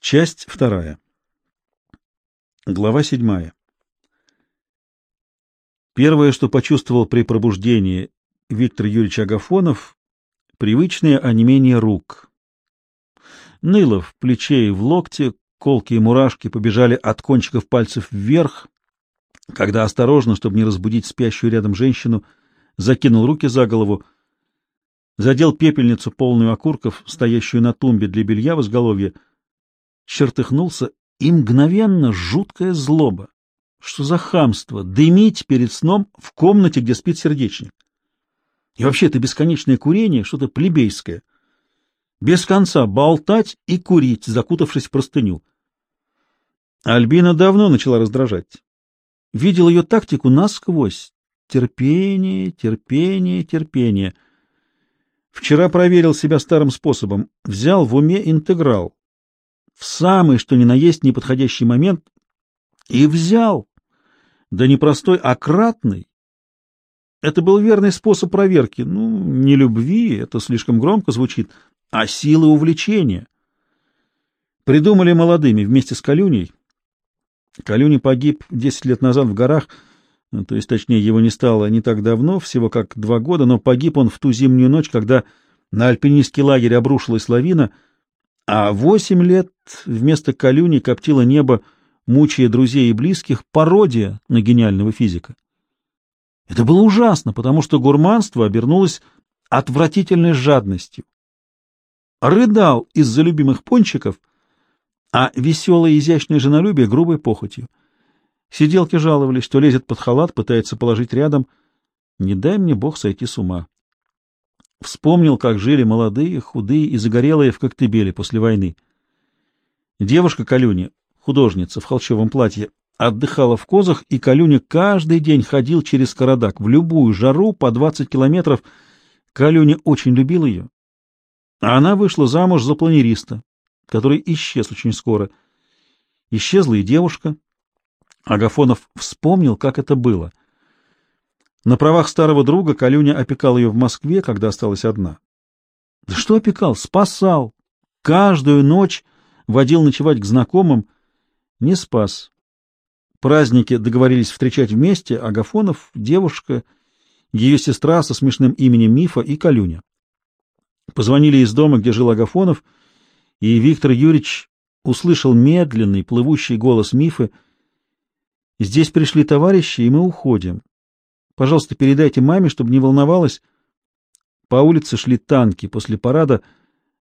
Часть вторая. Глава седьмая. Первое, что почувствовал при пробуждении Виктор Юрьевич Агафонов, привычное онемение рук. Ныло в плече и в локте, колки и мурашки побежали от кончиков пальцев вверх, когда осторожно, чтобы не разбудить спящую рядом женщину, закинул руки за голову, задел пепельницу, полную окурков, стоящую на тумбе для белья в изголовье, чертыхнулся, и мгновенно жуткая злоба. Что за хамство дымить перед сном в комнате, где спит сердечник? И вообще это бесконечное курение, что-то плебейское. Без конца болтать и курить, закутавшись в простыню. Альбина давно начала раздражать. Видел ее тактику насквозь. Терпение, терпение, терпение. Вчера проверил себя старым способом. Взял в уме интеграл в самый что ни на есть неподходящий момент и взял, да не простой, а кратный. Это был верный способ проверки, ну, не любви, это слишком громко звучит, а силы увлечения. Придумали молодыми вместе с Калюней. Калюни погиб десять лет назад в горах, ну, то есть, точнее, его не стало не так давно, всего как два года, но погиб он в ту зимнюю ночь, когда на альпинистский лагерь обрушилась лавина — а восемь лет вместо Калюни коптило небо, мучая друзей и близких, пародия на гениального физика. Это было ужасно, потому что гурманство обернулось отвратительной жадностью. Рыдал из-за любимых пончиков, а веселое изящное женолюбие — грубой похотью. Сиделки жаловались, что лезет под халат, пытается положить рядом. Не дай мне бог сойти с ума. Вспомнил, как жили молодые, худые и загорелые в Коктебеле после войны. Девушка Калюни, художница в холчевом платье, отдыхала в козах, и Калюня каждый день ходил через Карадак в любую жару по 20 километров. Калюня очень любил ее. А она вышла замуж за планериста, который исчез очень скоро. Исчезла и девушка. Агафонов вспомнил, как это было. На правах старого друга Калюня опекал ее в Москве, когда осталась одна. Да что опекал? Спасал. Каждую ночь водил ночевать к знакомым. Не спас. Праздники договорились встречать вместе Агафонов, девушка, ее сестра со смешным именем Мифа и Калюня. Позвонили из дома, где жил Агафонов, и Виктор Юрьевич услышал медленный, плывущий голос Мифы. «Здесь пришли товарищи, и мы уходим. Пожалуйста, передайте маме, чтобы не волновалась. По улице шли танки после парада.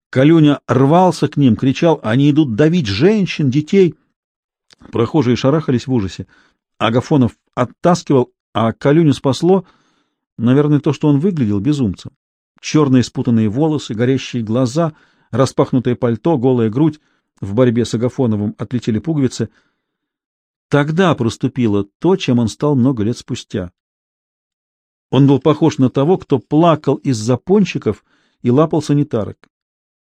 Калюня рвался к ним, кричал, они идут давить женщин, детей. Прохожие шарахались в ужасе. Агафонов оттаскивал, а Калюню спасло, наверное, то, что он выглядел безумцем. Черные спутанные волосы, горящие глаза, распахнутое пальто, голая грудь. В борьбе с Агафоновым отлетели пуговицы. Тогда проступило то, чем он стал много лет спустя. Он был похож на того, кто плакал из-за пончиков и лапал санитарок.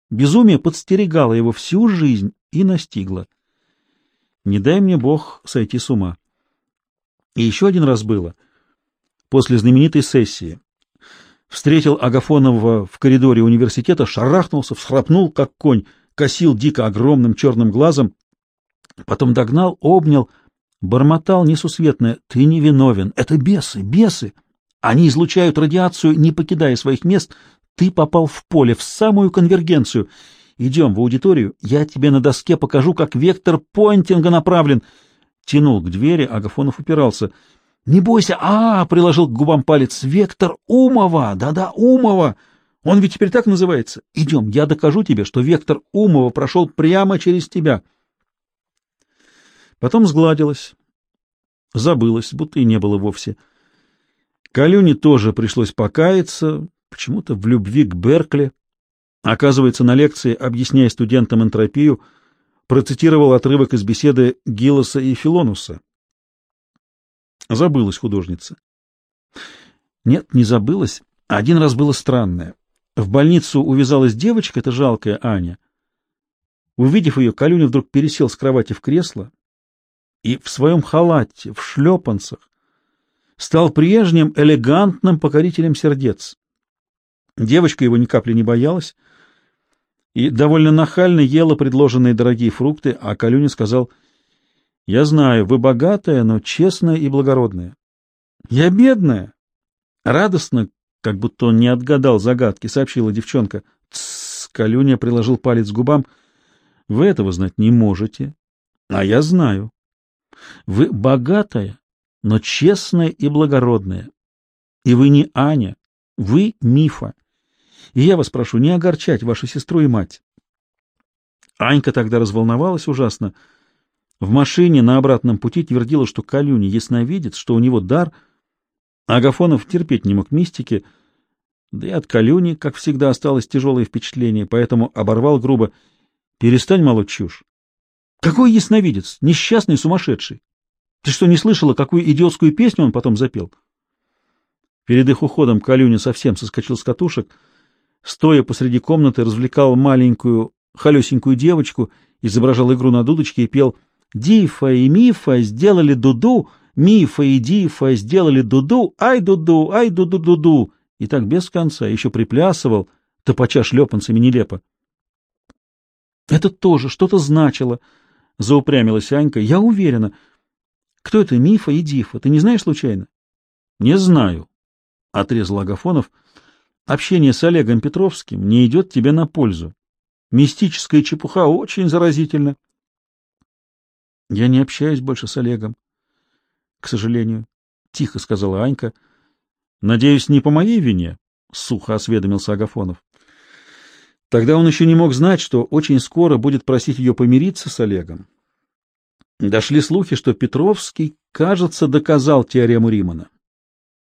Безумие подстерегало его всю жизнь и настигло. Не дай мне Бог сойти с ума. И еще один раз было. После знаменитой сессии. Встретил Агафонова в коридоре университета, шарахнулся, всхрапнул, как конь, косил дико огромным черным глазом, потом догнал, обнял, бормотал несусветное. «Ты не виновен. Это бесы, бесы!» Они излучают радиацию, не покидая своих мест. Ты попал в поле, в самую конвергенцию. Идем в аудиторию, я тебе на доске покажу, как вектор Пойнтинга направлен. Тянул к двери, Агафонов упирался. Не бойся, а, -а, -а приложил к губам палец. Вектор Умова, да-да, Умова. Он ведь теперь так называется. Идем, я докажу тебе, что вектор Умова прошел прямо через тебя. Потом сгладилось, забылось, будто и не было вовсе. Калюне тоже пришлось покаяться, почему-то в любви к Беркли. Оказывается, на лекции, объясняя студентам энтропию, процитировал отрывок из беседы Гиллоса и Филонуса. Забылась художница. Нет, не забылась. Один раз было странное. В больницу увязалась девочка, эта жалкая Аня. Увидев ее, Калюня вдруг пересел с кровати в кресло и в своем халате, в шлепанцах, стал прежним элегантным покорителем сердец. Девочка его ни капли не боялась. и довольно нахально ела предложенные дорогие фрукты, а Калюня сказал, «Я знаю, вы богатая, но честная и благородная. Я бедная». Радостно, как будто он не отгадал загадки, сообщила девчонка. «Тссс!» — Калюня приложил палец к губам. «Вы этого знать не можете, а я знаю. Вы богатая, но честная и благородная. И вы не Аня, вы Мифа. И я вас прошу не огорчать вашу сестру и мать. Анька тогда разволновалась ужасно. В машине на обратном пути твердила, что Калюня ясновидец, что у него дар. Агафонов терпеть не мог мистики, да и от Калюни, как всегда, осталось тяжелое впечатление, поэтому оборвал грубо. «Перестань молоть чушь. Какой ясновидец? Несчастный сумасшедший. Ты что, не слышала, какую идиотскую песню он потом запел?» Перед их уходом Калюня совсем соскочил с катушек — стоя посреди комнаты, развлекал маленькую холесенькую девочку, изображал игру на дудочке и пел «Дифа и Мифа сделали дуду, Мифа и Дифа сделали дуду, ай дуду, ай дуду-дуду». И так без конца, еще приплясывал, топача шлепанцами нелепо. «Это тоже что-то значило», — заупрямилась Анька. «Я уверена. Кто это Мифа и Дифа? Ты не знаешь случайно?» «Не знаю», — отрезал Агафонов. Общение с Олегом Петровским не идет тебе на пользу. Мистическая чепуха очень заразительна. Я не общаюсь больше с Олегом, к сожалению, — тихо сказала Анька. Надеюсь, не по моей вине, — сухо осведомился Агафонов. Тогда он еще не мог знать, что очень скоро будет просить ее помириться с Олегом. Дошли слухи, что Петровский, кажется, доказал теорему Римана.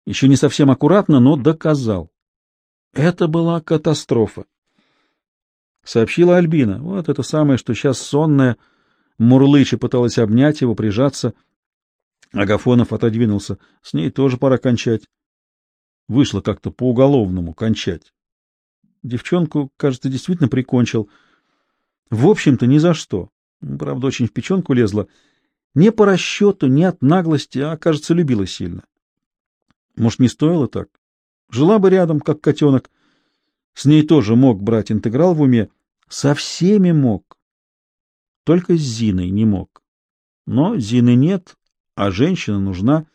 Еще не совсем аккуратно, но доказал. Это была катастрофа. Сообщила Альбина. Вот это самое, что сейчас сонная. Мурлыча пыталась обнять его, прижаться. Агафонов отодвинулся. С ней тоже пора кончать. Вышло как-то по-уголовному кончать. Девчонку, кажется, действительно прикончил. В общем-то, ни за что. Правда, очень в печенку лезла. Не по расчету, не от наглости, а, кажется, любила сильно. Может, не стоило так? Жила бы рядом, как котенок. С ней тоже мог брать интеграл в уме. Со всеми мог. Только с Зиной не мог. Но Зины нет, а женщина нужна.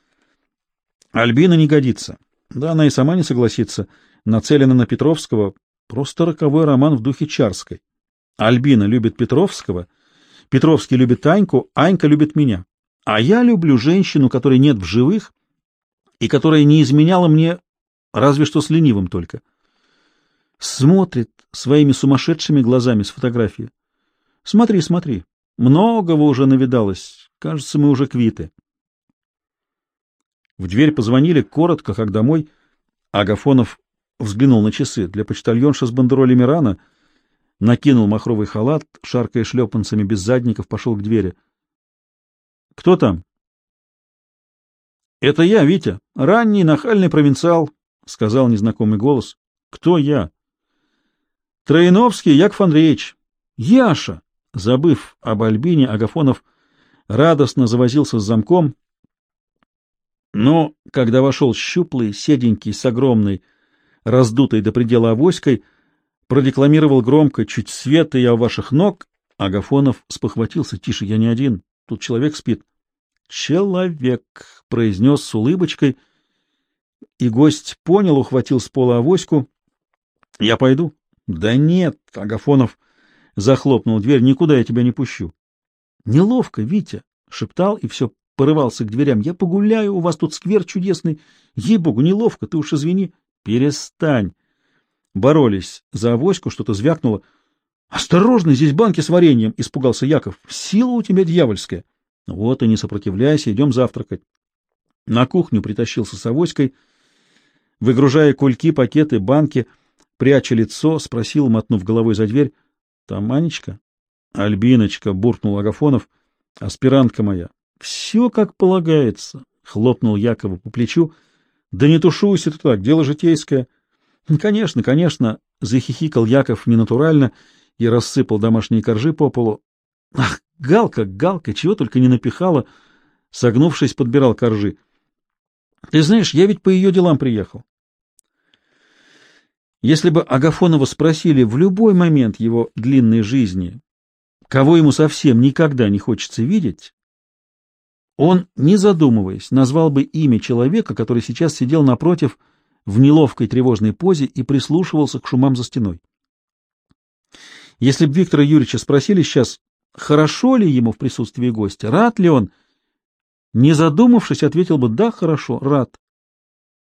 Альбина не годится. Да, она и сама не согласится. Нацелена на Петровского. Просто роковой роман в духе Чарской. Альбина любит Петровского, Петровский любит Аньку, Анька любит меня. А я люблю женщину, которой нет в живых и которая не изменяла мне Разве что с ленивым только. Смотрит своими сумасшедшими глазами с фотографии. Смотри, смотри. Многого уже навидалось. Кажется, мы уже квиты. В дверь позвонили коротко, как домой. Агафонов взглянул на часы. Для почтальонша с бандеролями рано. Накинул махровый халат, шаркая шлепанцами без задников, пошел к двери. — Кто там? — Это я, Витя. Ранний нахальный провинциал. — сказал незнакомый голос. — Кто я? — Троиновский Яков Андреевич. — Яша! Забыв об Альбине, Агафонов радостно завозился с замком. Но, когда вошел щуплый, седенький, с огромной, раздутой до предела авоськой, продекламировал громко «Чуть света я у ваших ног», Агафонов спохватился. «Тише, я не один. Тут человек спит». «Человек», — произнес с улыбочкой, — и гость понял, ухватил с пола авоську. — Я пойду. — Да нет, — Агафонов захлопнул дверь, — никуда я тебя не пущу. — Неловко, Витя, — шептал и все порывался к дверям. — Я погуляю, у вас тут сквер чудесный. Ей-богу, неловко, ты уж извини. — Перестань. Боролись за авоську, что-то звякнуло. — Осторожно, здесь банки с вареньем, — испугался Яков. — Сила у тебя дьявольская. — Вот и не сопротивляйся, идем завтракать. На кухню притащился с авоськой — Выгружая кульки, пакеты, банки, пряча лицо, спросил, мотнув головой за дверь. — Там Анечка? — Альбиночка, — буркнул Агафонов. — Аспирантка моя. — Все как полагается, — хлопнул Якова по плечу. — Да не тушуйся ты так, дело житейское. — Конечно, конечно, — захихикал Яков ненатурально и рассыпал домашние коржи по полу. — Ах, Галка, Галка, чего только не напихала! Согнувшись, подбирал коржи. — Ты знаешь, я ведь по ее делам приехал. Если бы Агафонова спросили в любой момент его длинной жизни, кого ему совсем никогда не хочется видеть, он, не задумываясь, назвал бы имя человека, который сейчас сидел напротив в неловкой тревожной позе и прислушивался к шумам за стеной. Если бы Виктора Юрьевича спросили сейчас, хорошо ли ему в присутствии гостя, рад ли он, не задумавшись, ответил бы «да, хорошо, рад».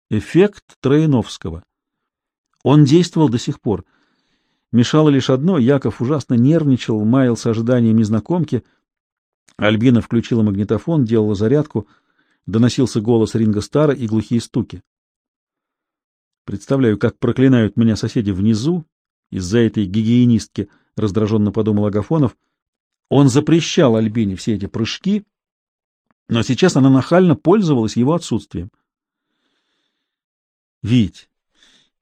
Эффект Троиновского. Он действовал до сих пор. Мешало лишь одно — Яков ужасно нервничал, маялся ожиданием незнакомки. Альбина включила магнитофон, делала зарядку, доносился голос Ринга Стара и глухие стуки. Представляю, как проклинают меня соседи внизу из-за этой гигиенистки, — раздраженно подумал Агафонов. Он запрещал Альбине все эти прыжки, но сейчас она нахально пользовалась его отсутствием. — Вить,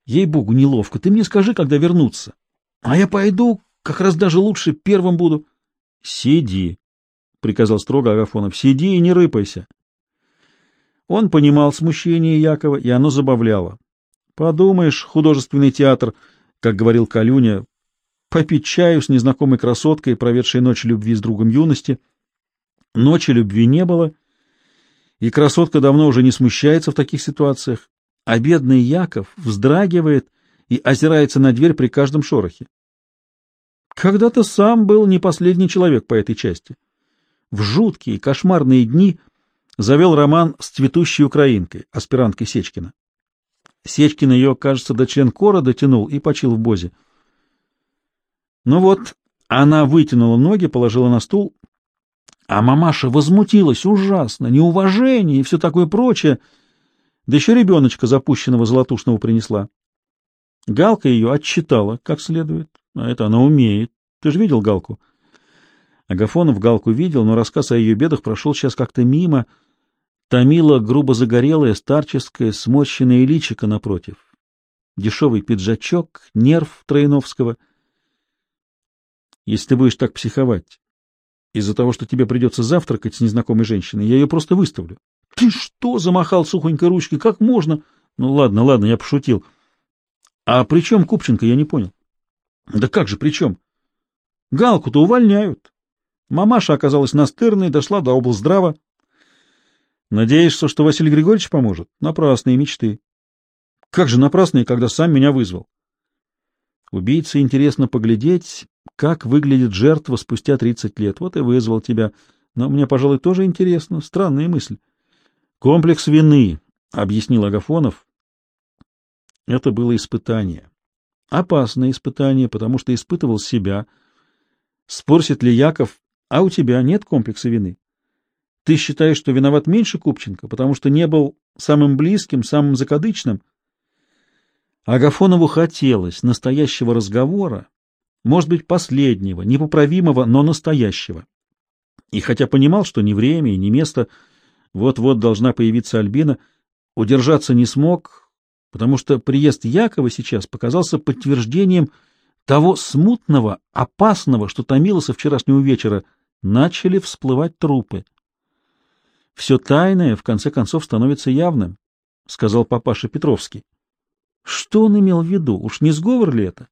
ей-богу, неловко. Ты мне скажи, когда вернуться. А я пойду, как раз даже лучше первым буду. — Сиди, — приказал строго Агафонов. — Сиди и не рыпайся. Он понимал смущение Якова, и оно забавляло. Подумаешь, художественный театр, как говорил Калюня, попить чаю с незнакомой красоткой, проведшей ночь любви с другом юности. Ночи любви не было, и красотка давно уже не смущается в таких ситуациях, а бедный Яков вздрагивает и озирается на дверь при каждом шорохе. Когда-то сам был не последний человек по этой части. В жуткие, кошмарные дни завел роман с цветущей украинкой, аспиранткой Сечкина. Сечкин ее, кажется, до член кора дотянул и почил в бозе. Ну вот, она вытянула ноги, положила на стул, а мамаша возмутилась ужасно, неуважение и все такое прочее, да еще ребеночка запущенного золотушного принесла. Галка ее отчитала как следует, а это она умеет. Ты же видел Галку? Агафонов Галку видел, но рассказ о ее бедах прошел сейчас как-то мимо, — Томила грубо загорелая, старческая, сморщенная личико напротив. Дешевый пиджачок, нерв Троиновского. Если ты будешь так психовать из-за того, что тебе придется завтракать с незнакомой женщиной, я ее просто выставлю. — Ты что? — замахал сухонькой ручкой. — Как можно? — Ну ладно, ладно, я пошутил. — А при чем Купченко, я не понял. — Да как же при чем? — Галку-то увольняют. Мамаша оказалась настырной, дошла до облздрава. Надеешься, что Василий Григорьевич поможет? Напрасные мечты. Как же напрасные, когда сам меня вызвал? Убийце интересно поглядеть, как выглядит жертва спустя 30 лет. Вот и вызвал тебя. Но мне, пожалуй, тоже интересно. Странная мысль. Комплекс вины, — объяснил Агафонов. Это было испытание. Опасное испытание, потому что испытывал себя. Спорсит ли Яков, а у тебя нет комплекса вины? Ты считаешь, что виноват меньше Купченко, потому что не был самым близким, самым закадычным? Агафонову хотелось настоящего разговора, может быть, последнего, непоправимого, но настоящего. И хотя понимал, что ни время и ни место, вот-вот должна появиться Альбина, удержаться не смог, потому что приезд Якова сейчас показался подтверждением того смутного, опасного, что томило со вчерашнего вечера, начали всплывать трупы. Все тайное, в конце концов, становится явным, — сказал папаша Петровский. Что он имел в виду? Уж не сговор ли это?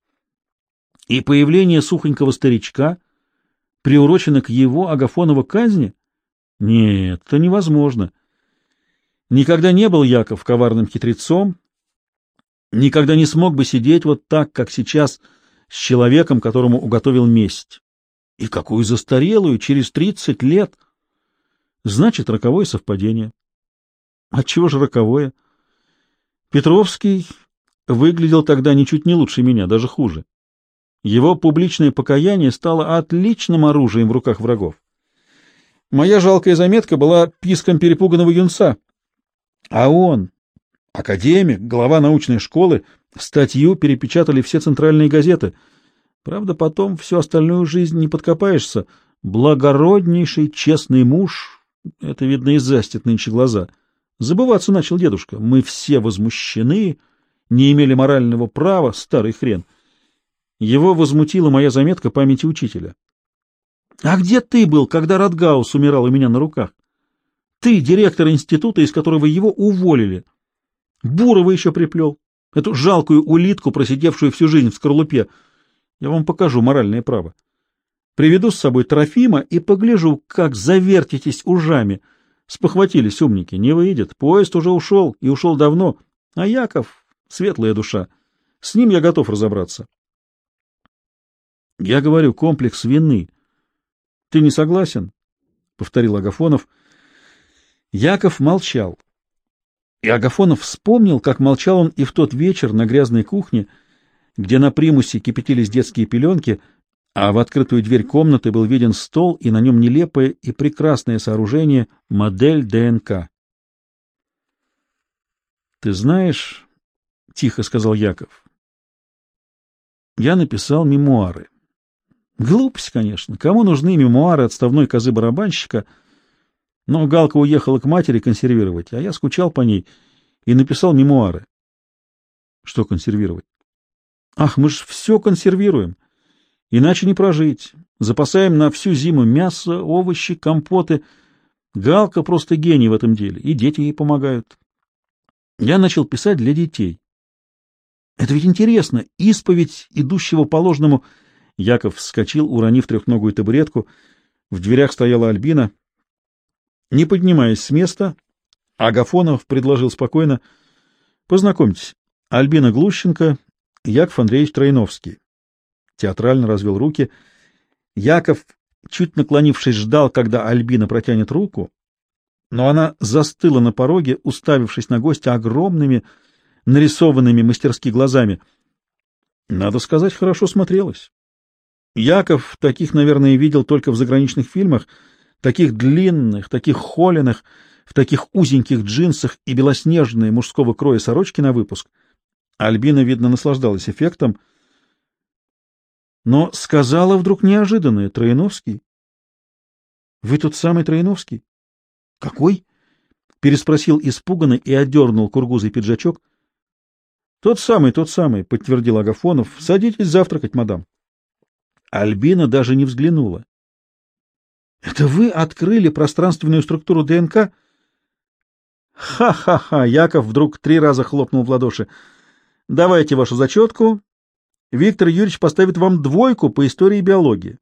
И появление сухонького старичка приурочено к его Агафонова казни? Нет, это невозможно. Никогда не был Яков коварным хитрецом, никогда не смог бы сидеть вот так, как сейчас, с человеком, которому уготовил месть. И какую застарелую, через тридцать лет — Значит, роковое совпадение. Отчего же роковое? Петровский выглядел тогда ничуть не лучше меня, даже хуже. Его публичное покаяние стало отличным оружием в руках врагов. Моя жалкая заметка была писком перепуганного юнца. А он, академик, глава научной школы, статью перепечатали все центральные газеты. Правда, потом всю остальную жизнь не подкопаешься. Благороднейший, честный муж, это видно и застит нынче глаза. Забываться начал дедушка. Мы все возмущены, не имели морального права, старый хрен. Его возмутила моя заметка памяти учителя. А где ты был, когда Радгаус умирал у меня на руках? Ты, директор института, из которого его уволили. Бурова еще приплел. Эту жалкую улитку, просидевшую всю жизнь в скорлупе. Я вам покажу моральное право. Приведу с собой Трофима и погляжу, как завертитесь ужами. Спохватились умники. Не выйдет. Поезд уже ушел, и ушел давно. А Яков — светлая душа. С ним я готов разобраться. Я говорю, комплекс вины. Ты не согласен? — повторил Агафонов. Яков молчал. И Агафонов вспомнил, как молчал он и в тот вечер на грязной кухне, где на примусе кипятились детские пеленки, а в открытую дверь комнаты был виден стол и на нем нелепое и прекрасное сооружение модель ДНК. «Ты знаешь, — тихо сказал Яков, — я написал мемуары. Глупость, конечно. Кому нужны мемуары отставной козы-барабанщика — но Галка уехала к матери консервировать, а я скучал по ней и написал мемуары. Что консервировать? Ах, мы ж все консервируем. Иначе не прожить. Запасаем на всю зиму мясо, овощи, компоты. Галка просто гений в этом деле, и дети ей помогают. Я начал писать для детей. Это ведь интересно, исповедь идущего по ложному. Яков вскочил, уронив трехногую табуретку. В дверях стояла Альбина. Не поднимаясь с места, Агафонов предложил спокойно «Познакомьтесь, Альбина Глущенко, Яков Андреевич Троиновский». Театрально развел руки. Яков, чуть наклонившись, ждал, когда Альбина протянет руку, но она застыла на пороге, уставившись на гостя огромными, нарисованными мастерски глазами. Надо сказать, хорошо смотрелась. Яков таких, наверное, видел только в заграничных фильмах — таких длинных, таких холеных, в таких узеньких джинсах и белоснежные мужского кроя сорочки на выпуск. Альбина, видно, наслаждалась эффектом, но сказала вдруг неожиданное, Троиновский. — Вы тот самый Троиновский? — Какой? — переспросил испуганно и одернул кургузый пиджачок. — Тот самый, тот самый, — подтвердил Агафонов. — Садитесь завтракать, мадам. Альбина даже не взглянула. Это вы открыли пространственную структуру ДНК? Ха-ха-ха! Яков вдруг три раза хлопнул в ладоши. Давайте вашу зачетку. Виктор Юрьевич поставит вам двойку по истории биологии.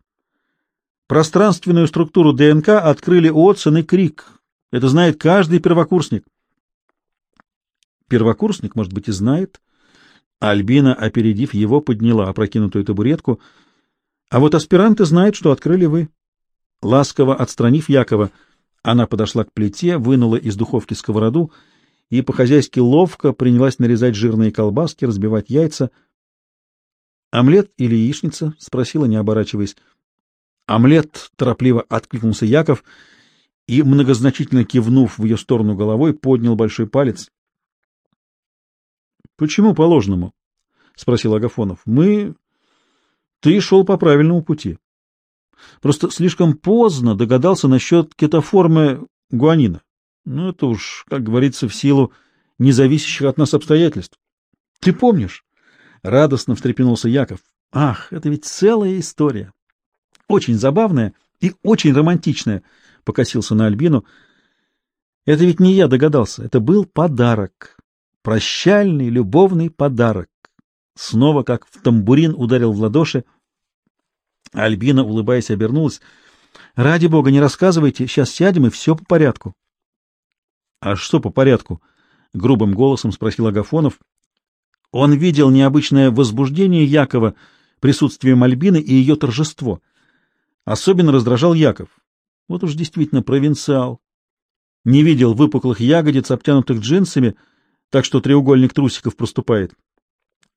Пространственную структуру ДНК открыли Отсон и Крик. Это знает каждый первокурсник. Первокурсник, может быть, и знает. Альбина, опередив его, подняла опрокинутую табуретку. А вот аспиранты знают, что открыли вы. Ласково отстранив Якова, она подошла к плите, вынула из духовки сковороду и по-хозяйски ловко принялась нарезать жирные колбаски, разбивать яйца. «Омлет или яичница?» — спросила, не оборачиваясь. «Омлет!» — торопливо откликнулся Яков и, многозначительно кивнув в ее сторону головой, поднял большой палец. «Почему по-ложному?» — спросил Агафонов. «Мы... Ты шел по правильному пути. Просто слишком поздно догадался насчет кетоформы гуанина. Ну, это уж, как говорится, в силу независящих от нас обстоятельств. Ты помнишь? Радостно встрепенулся Яков. Ах, это ведь целая история. Очень забавная и очень романтичная, покосился на Альбину. Это ведь не я догадался, это был подарок. Прощальный любовный подарок. Снова, как в тамбурин, ударил в ладоши. Альбина, улыбаясь, обернулась. — Ради бога, не рассказывайте, сейчас сядем, и все по порядку. — А что по порядку? — грубым голосом спросил Агафонов. Он видел необычное возбуждение Якова присутствием Альбины и ее торжество. Особенно раздражал Яков. Вот уж действительно провинциал. Не видел выпуклых ягодиц, обтянутых джинсами, так что треугольник трусиков проступает.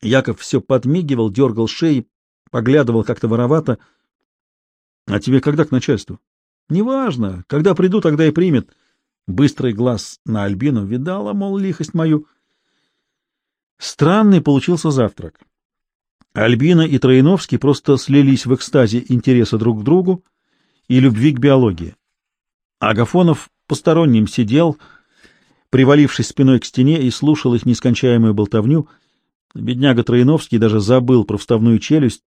Яков все подмигивал, дергал шеи, поглядывал как-то воровато. — А тебе когда к начальству? — Неважно. Когда приду, тогда и примет. Быстрый глаз на Альбину видала, мол, лихость мою. Странный получился завтрак. Альбина и Троиновский просто слились в экстазе интереса друг к другу и любви к биологии. Агафонов посторонним сидел, привалившись спиной к стене, и слушал их нескончаемую болтовню — Бедняга Троиновский даже забыл про вставную челюсть,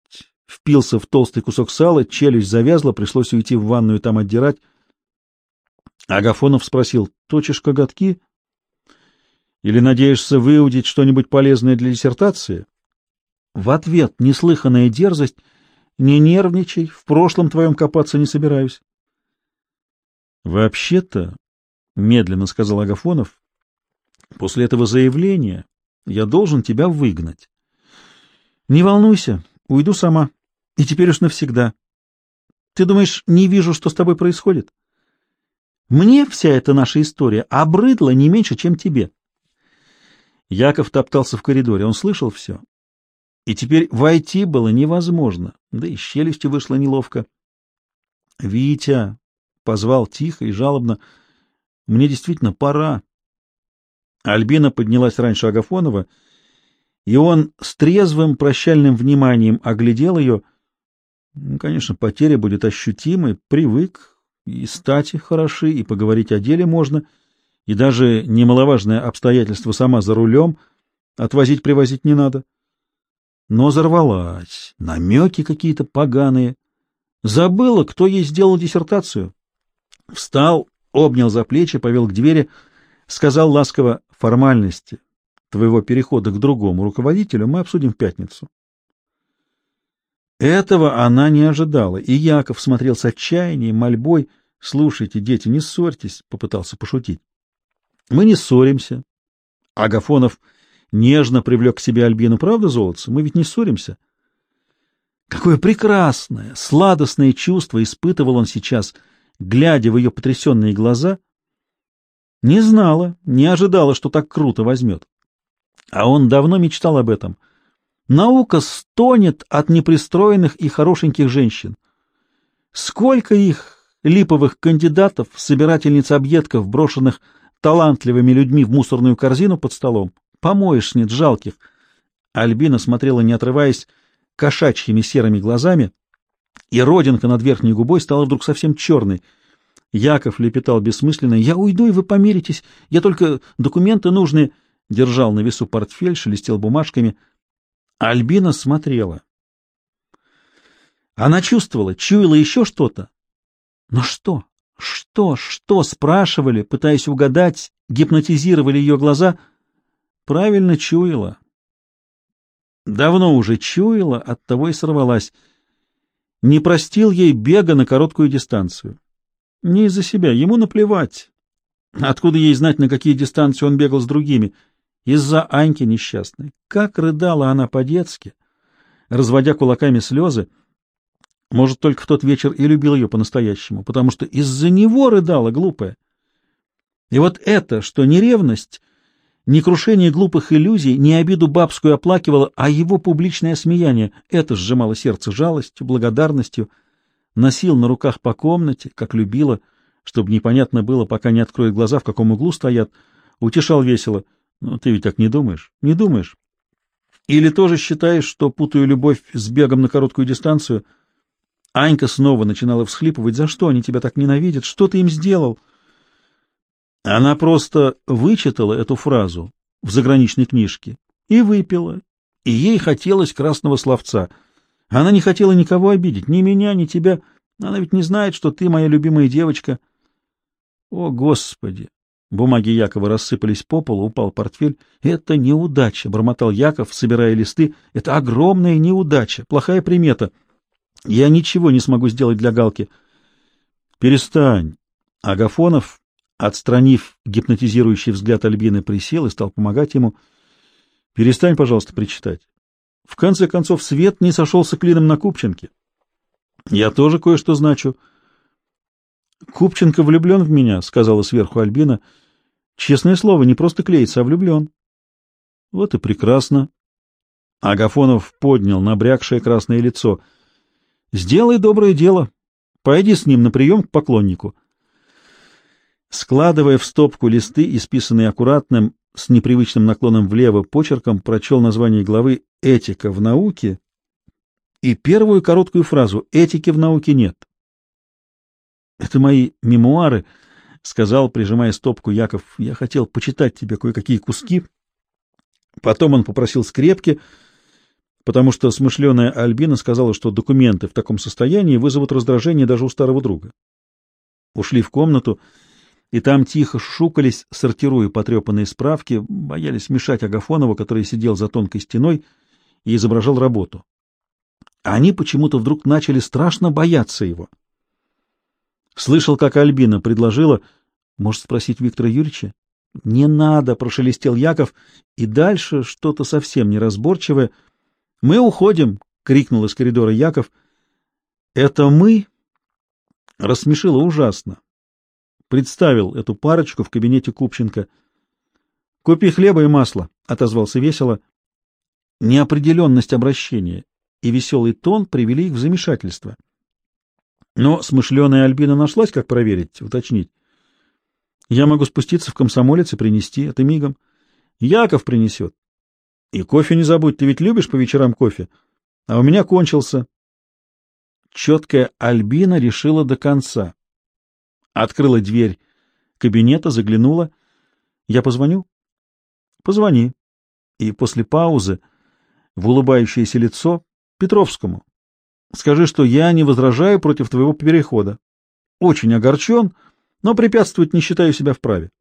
впился в толстый кусок сала, челюсть завязла, пришлось уйти в ванную там отдирать. Агафонов спросил, точишь коготки? Или надеешься выудить что-нибудь полезное для диссертации? В ответ неслыханная дерзость. Не нервничай, в прошлом твоем копаться не собираюсь. Вообще-то, — медленно сказал Агафонов, — после этого заявления я должен тебя выгнать. Не волнуйся, уйду сама. И теперь уж навсегда. Ты думаешь, не вижу, что с тобой происходит? Мне вся эта наша история обрыдла не меньше, чем тебе. Яков топтался в коридоре, он слышал все. И теперь войти было невозможно, да и с вышло неловко. — Витя! — позвал тихо и жалобно. — Мне действительно пора. Альбина поднялась раньше Агафонова, и он с трезвым прощальным вниманием оглядел ее. Ну, конечно, потеря будет ощутимой, привык, и стати хороши, и поговорить о деле можно, и даже немаловажное обстоятельство сама за рулем, отвозить-привозить не надо. Но взорвалась, намеки какие-то поганые. Забыла, кто ей сделал диссертацию. Встал, обнял за плечи, повел к двери, сказал ласково формальности твоего перехода к другому руководителю мы обсудим в пятницу. Этого она не ожидала, и Яков смотрел с отчаянием, мольбой. «Слушайте, дети, не ссорьтесь», — попытался пошутить. «Мы не ссоримся». Агафонов нежно привлек к себе Альбину. «Правда, золотце? Мы ведь не ссоримся». Какое прекрасное, сладостное чувство испытывал он сейчас, глядя в ее потрясенные глаза. Не знала, не ожидала, что так круто возьмет. А он давно мечтал об этом — Наука стонет от непристроенных и хорошеньких женщин. Сколько их, липовых кандидатов, собирательниц объедков, брошенных талантливыми людьми в мусорную корзину под столом. Помоешь нет жалких. Альбина смотрела, не отрываясь, кошачьими серыми глазами, и родинка над верхней губой стала вдруг совсем черной. Яков лепетал бессмысленно. «Я уйду, и вы помиритесь. Я только документы нужные...» Держал на весу портфель, шелестел бумажками — Альбина смотрела. Она чувствовала, чуяла еще что-то. Но что? Что? Что? Спрашивали, пытаясь угадать, гипнотизировали ее глаза. Правильно чуяла. Давно уже чуяла, оттого и сорвалась. Не простил ей бега на короткую дистанцию. Не из-за себя, ему наплевать. Откуда ей знать, на какие дистанции он бегал с другими — из-за Аньки несчастной. Как рыдала она по-детски, разводя кулаками слезы. Может, только в тот вечер и любил ее по-настоящему, потому что из-за него рыдала глупая. И вот это, что не ревность, не крушение глупых иллюзий, не обиду бабскую оплакивала, а его публичное смеяние, это сжимало сердце жалостью, благодарностью, носил на руках по комнате, как любила, чтобы непонятно было, пока не откроет глаза, в каком углу стоят, утешал весело — ну, ты ведь так не думаешь? Не думаешь? Или тоже считаешь, что путаю любовь с бегом на короткую дистанцию? Анька снова начинала всхлипывать. За что они тебя так ненавидят? Что ты им сделал? Она просто вычитала эту фразу в заграничной книжке и выпила. И ей хотелось красного словца. Она не хотела никого обидеть, ни меня, ни тебя. Она ведь не знает, что ты моя любимая девочка. О, Господи! Бумаги Якова рассыпались по полу, упал портфель. «Это неудача», — бормотал Яков, собирая листы. «Это огромная неудача, плохая примета. Я ничего не смогу сделать для Галки». «Перестань». Агафонов, отстранив гипнотизирующий взгляд Альбины, присел и стал помогать ему. «Перестань, пожалуйста, причитать. В конце концов, свет не сошелся клином на Купченке. Я тоже кое-что значу». «Купченко влюблен в меня», — сказала сверху Альбина. Честное слово, не просто клеится, а влюблен. Вот и прекрасно. Агафонов поднял набрякшее красное лицо. Сделай доброе дело. Пойди с ним на прием к поклоннику. Складывая в стопку листы, исписанные аккуратным, с непривычным наклоном влево почерком, прочел название главы «Этика в науке» и первую короткую фразу «Этики в науке нет». Это мои мемуары —— сказал, прижимая стопку Яков, — я хотел почитать тебе кое-какие куски. Потом он попросил скрепки, потому что смышленая Альбина сказала, что документы в таком состоянии вызовут раздражение даже у старого друга. Ушли в комнату. и там тихо шукались, сортируя потрепанные справки, боялись мешать Агафонову, который сидел за тонкой стеной и изображал работу. Они почему-то вдруг начали страшно бояться его. Слышал, как Альбина предложила, может спросить Виктора Юрьевича? «Не надо!» — прошелестел Яков, и дальше что-то совсем неразборчивое. «Мы уходим!» — крикнул из коридора Яков. «Это мы?» — рассмешило ужасно. Представил эту парочку в кабинете Купченко. «Купи хлеба и масла», — отозвался весело. Неопределенность обращения и веселый тон привели их в замешательство. Но смышленая Альбина нашлась, как проверить, уточнить. Я могу спуститься в комсомолец и принести, это мигом. Яков принесет. И кофе не забудь, ты ведь любишь по вечерам кофе? А у меня кончился. Четкая Альбина решила до конца. Открыла дверь кабинета, заглянула. Я позвоню? Позвони. И после паузы в улыбающееся лицо Петровскому. Скажи, что я не возражаю против твоего перехода. Очень огорчен, но препятствовать не считаю себя вправе.